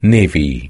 navy